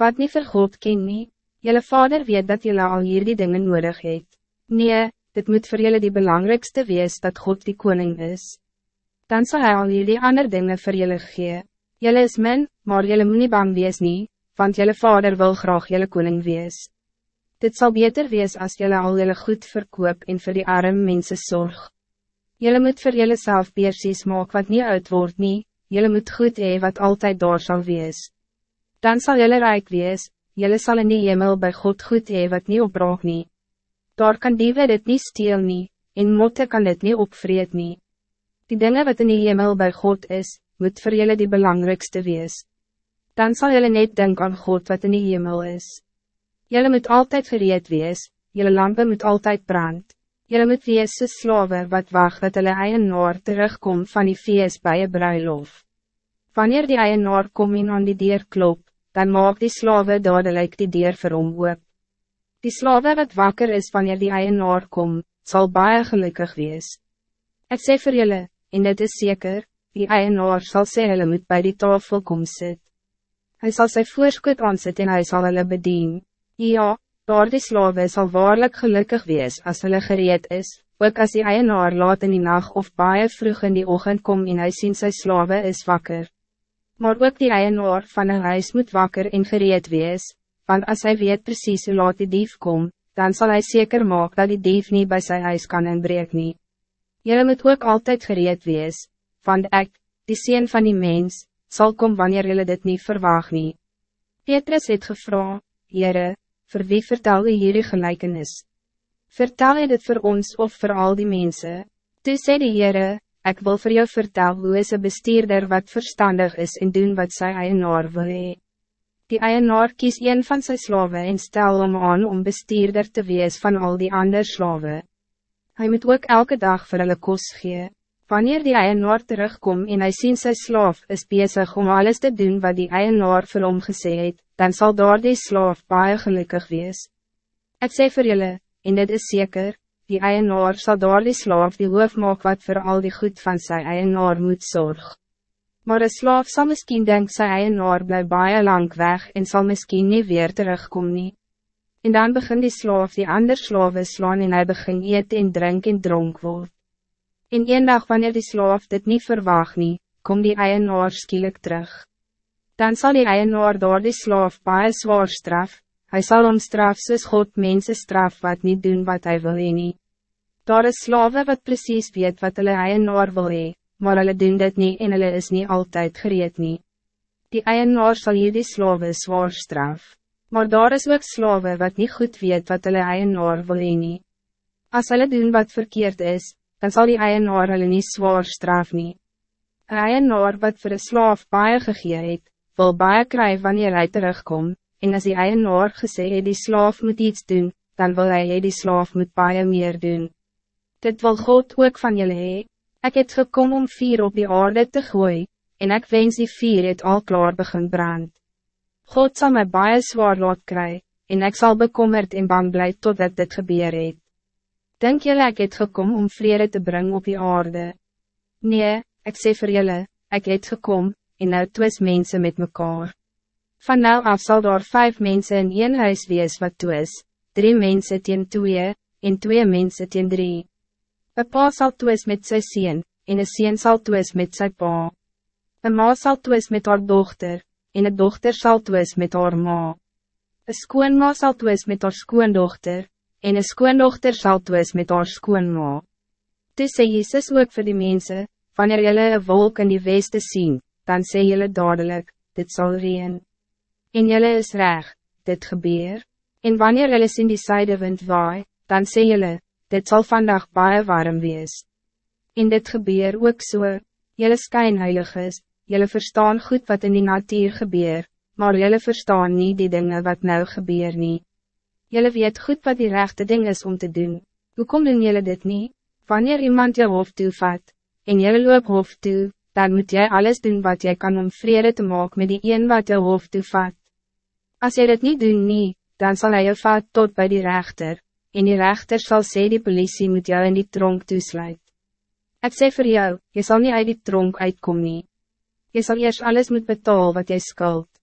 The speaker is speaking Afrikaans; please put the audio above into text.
wat niet vir God ken nie, jylle vader weet dat jylle al hier die dingen nodig het. Nee, dit moet voor jullie die belangrijkste wees dat God die koning is. Dan zal hij al hier die ander dingen voor jullie gee. Jylle is min, maar jylle moet nie bang wees nie, want jylle vader wil graag jylle koning wees. Dit zal beter wees als jylle al jylle goed verkoop en voor die arme mensen zorg. Jylle moet voor jylle self beersies maak wat niet uit word nie, jylle moet goed hee wat altijd door zal wees. Dan zal jylle rijk wees, jylle sal in die hemel bij God goed hee wat niet opraak nie. Daar kan diewe dit niet steel nie, en motte kan dit niet opvreet nie. Die dingen wat in die hemel bij God is, moet voor jullie die belangrijkste wees. Dan zal jullie net denken aan God wat in die hemel is. Jullie moet altijd gereed wees, jullie lampen moet altijd brand. Jullie moet wees so slawe wat wacht dat hulle eienaar terugkom van die feest bij je bruiloft. Wanneer die eienaar kom en aan die deur klop, dan maak die slawe dadelijk die deur vir hom oop. Die slawe wat wakker is wanneer die eienaar kom, zal baie gelukkig wees. Ik sê vir julle, en dit is zeker, die eienaar zal sê hulle moet bij die tafel kom sit. Hy sal sy voorskoot aansit en hy sal hulle bedien. Ja, daar die slawe sal waarlik gelukkig wees als hulle gereed is, ook als die eienaar laat in die nacht of baie vroeg in die ochtend kom en hy sien sy slawe is wakker maar ook die eienaar van een huis moet wakker en gereed wees, want als hij weet precies hoe laat die dief kom, dan zal hij zeker maken dat die dief niet bij zijn huis kan inbreek nie. Jullie moet ook altijd gereed wees, want ik, die sien van die mens, zal komen wanneer jullie dit niet verwacht nie. Petrus het gevra, Heere, voor wie vertel u hierdie gelijkenis? Vertel je dit voor ons of voor al die mensen? Toe sê die Heere, Ik wil voor jou vertellen hoe is een bestuurder wat verstandig is en doen wat sy eienaar wil hee. Die eienaar kies een van zijn slaven en stel om aan om bestuurder te wees van al die andere slaven. Hij moet ook elke dag vir hulle kos gee. Wanneer die eienaar terugkom en hij sien sy slaaf is bezig om alles te doen wat die eienaar vir hom gesê het, dan zal daar die slaaf baie gelukkig wees. Ik sê vir julle, en dit is zeker, die eienaar zal door die slaaf die hoof maak wat voor al die goed van zijn eienaar moet zorg. Maar een slaaf zal misschien denken sy eienaar bly baie lang weg en zal misschien niet weer terugkomen. Nie. En dan begint die slaaf die ander slawe slaan en hy begin eet en drink en dronk word. En een dag wanneer die slaaf dit niet verwacht nie, kom die eienaar skielik terug. Dan zal die eienaar door die slaaf baie zwaar straf, Hij zal om straf soos God mensen straf wat niet doen wat hij wil heen nie. Daar is slawe wat precies weet wat hulle eienaar wil hee, maar hulle doen dit niet en hulle is niet altijd gereed nie. Die eienaar sal hier die slawe zwaar straf. Maar daar is ook slawe wat niet goed weet wat hulle eienaar wil heen nie. As hulle doen wat verkeerd is, dan zal die eienaar hulle nie zwaar straf nie. Een eienaar wat voor een slaaf baie gegee het, wil baie kry wanneer hy terugkomt en als die eienaar gesê het die slaaf moet iets doen, dan wil hij die slaaf moet baie meer doen. Dit wil God ook van jullie hee. Ik het gekom om vier op die aarde te gooien, en ik wens die vier het al klaar begin brand. God zal mij baie zwaar laat kry, en ik zal bekommerd en bang blij totdat dit gebeur het. Denk jullie ik het gekom om vrede te brengen op die aarde? Nee, ik sê vir jullie, ik het gekom, en nou twis mensen met mekaar. Van nou af zal daar vijf mensen in één huis wees wat toe is, drie mensen teen twee, en twee mensen teen drie. Een pa sal twis met sy sien, en een sien sal twis met sy pa. Een ma sal twis met haar dochter, en een dochter sal twis met haar ma. Een skoonma sal twis met haar skoondochter, en een skoondochter sal twis met haar skoonma. Toe sê Jesus ook vir die mense, wanneer jylle een wolk in die weste sien, dan sê jylle dadelijk, dit zal reen. En jelle is reg, dit gebeur. En wanneer jelle in die zuidenwind waai, dan sê jelle, dit zal vandaag baie warm wees. En dit gebeur ook so, jelle skynheilig is, jelle verstaan goed wat in die natuur gebeur, maar jelle verstaan niet die dingen wat nou gebeur nie. Jelle weet goed wat die rechte ding is om te doen. Hoe kom doen jelle dit niet? Wanneer iemand je hoofd toevat, en jelle loop hoofd toe, dan moet jij alles doen wat jij kan om vrede te maken met die een wat je hoofd toevat. Als jy dit niet doen nie, dan zal hij je vat tot bij die rechter, en die rechter zal sê die politie moet jou in die tronk toesluit. Ik sê voor jou, je zal niet uit die tronk uitkomen. Je zal eerst alles moet betalen wat jij skuld.